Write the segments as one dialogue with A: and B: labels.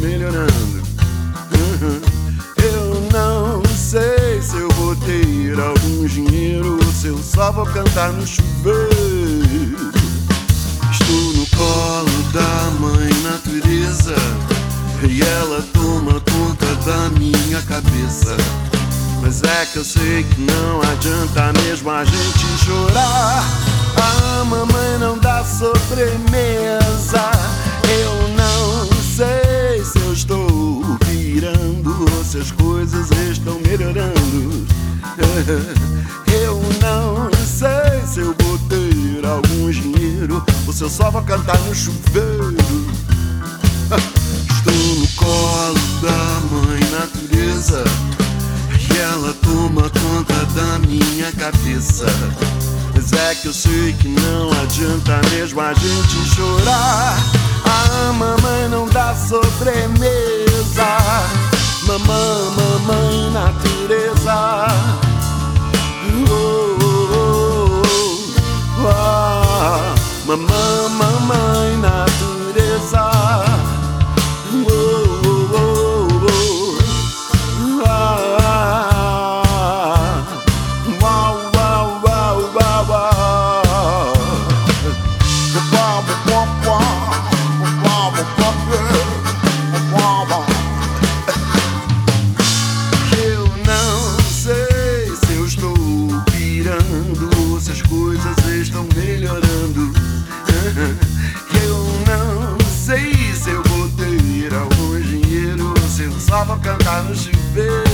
A: melhorando. Eu não sei se eu vou ter algum dinheiro ou se eu só vou cantar no chuveiro. Estou no colo da mãe natureza e ela toma conta da minha cabeça. Mas é que eu sei que não adianta mesmo a gente chorar. Se as coisas estão melhorando. Eu não sei se eu vou ter algum dinheiro ou se eu só vou cantar no chuveiro. Estou no colo da mãe natureza e ela toma conta da minha cabeça. Mas é que eu sei que não adianta mesmo a gente chorar. A mamãe não dá sobremesa. Mamãe, mamãe, natureza. Oh, oh, oh, oh. Ah, mamãe, mamãe, Eu não sei se eu vou ter algum dinheiro, se eu só vou cantar no chuveiro.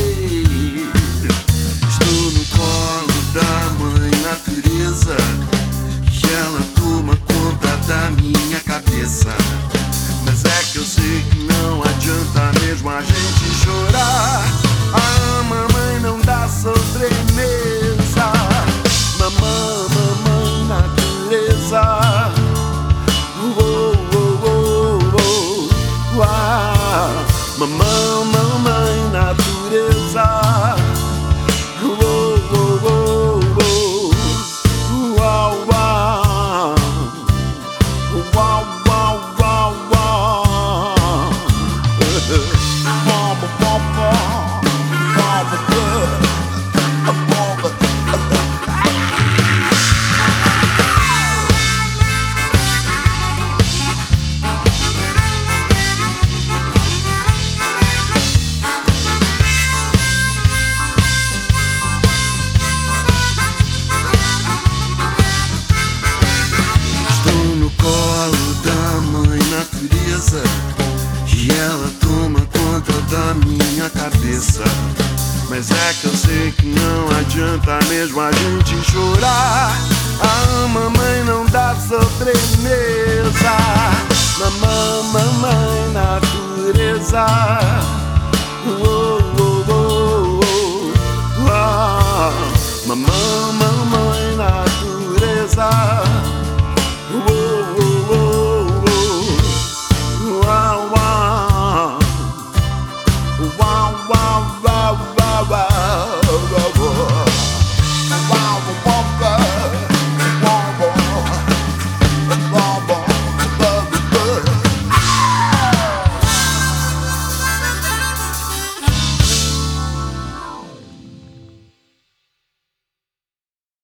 A: Estou no colo da mãe natureza, e ela toma conta da minha cabeça. Uau. Mamãe, E ela toma conta da minha cabeça. Mas é que eu sei que não adianta mesmo a gente chorar. A mamãe não dá sobremesa. Na mamãe natureza. Oh, oh, oh, oh. Mamãe, mamãe natureza. Oh, oh.